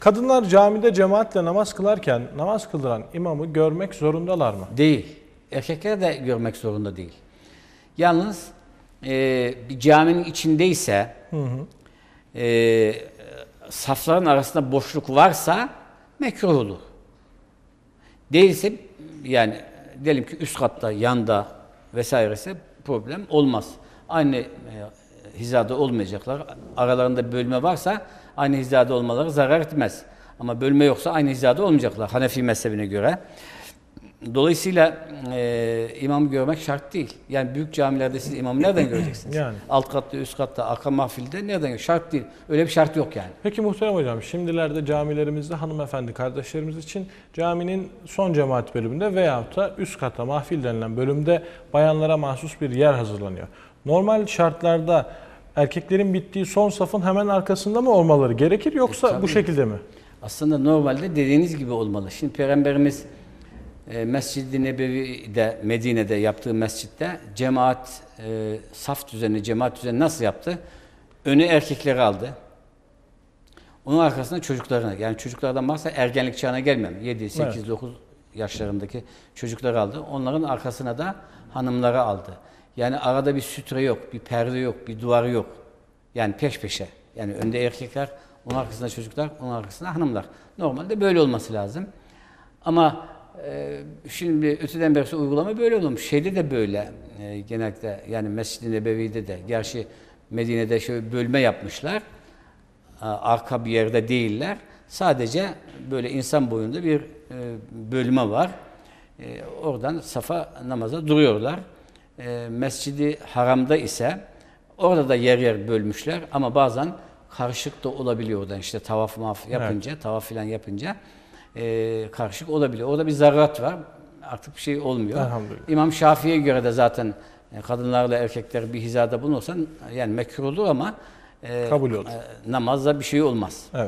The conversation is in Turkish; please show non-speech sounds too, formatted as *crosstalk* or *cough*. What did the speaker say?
Kadınlar camide cemaatle namaz kılarken namaz kıldıran imamı görmek zorundalar mı? Değil. Erkekler de görmek zorunda değil. Yalnız e, bir caminin içindeyse e, safların arasında boşluk varsa mekruh olur. Değilse yani diyelim ki üst katta, yanda vesairese problem olmaz. Aynı e, hizada olmayacaklar. Aralarında bölme varsa aynı hizada olmaları zarar etmez. Ama bölme yoksa aynı hizada olmayacaklar Hanefi mezhebine göre. Dolayısıyla e, imamı görmek şart değil. Yani büyük camilerde siz imamı nereden *clears throat* göreceksiniz? Yani. Alt katta, üst katta, arka mahfilde nereden Şart değil. Öyle bir şart yok yani. Peki muhterem hocam şimdilerde camilerimizde hanımefendi kardeşlerimiz için caminin son cemaat bölümünde veyahut da üst kata mahfil denilen bölümde bayanlara mahsus bir yer hazırlanıyor. Normal şartlarda erkeklerin bittiği son safın hemen arkasında mı olmaları gerekir yoksa E, bu şekilde mi? Aslında normalde dediğiniz gibi olmalı. Şimdi Peygamberimiz e, Mescid-i Nebevi'de, Medine'de yaptığı mescitte cemaat, e, saf düzeni, cemaat düzeni nasıl yaptı? Önü erkekleri aldı. Onun arkasında çocuklarını, yani çocuklardan varsa ergenlik çağına gelmem. 7, 8, Evet. 9 yaşlarındaki çocukları aldı. Onların arkasına da hanımları aldı. Yani arada bir sütre yok, bir perde yok, bir duvarı yok. Yani peş peşe. Yani önde erkekler, onun arkasında çocuklar, onun arkasında hanımlar. Normalde böyle olması lazım. Ama e, şimdi öteden beri uygulama böyle olmuş. Şeyde de böyle e, genellikle yani Mescid-i Nebevi'de de. Gerçi Medine'de şöyle bölme yapmışlar. Arka bir yerde değiller. Sadece böyle insan boyunda bir e, bölme var. E, oradan safa namaza duruyorlar. E, Mescidi Haram'da ise orada da yer yer bölmüşler ama bazen karışık da olabiliyor oradan işte tavaf maf yapınca, tavaf filan yapınca e, karışık olabiliyor. Orada bir zarurat var. Artık bir şey olmuyor. İmam Şafii'ye göre de zaten e, kadınlarla erkekler bir hizada bulunursa yani mekruh olur ama e, Kabul olur. e, namazda bir şey olmaz. Evet.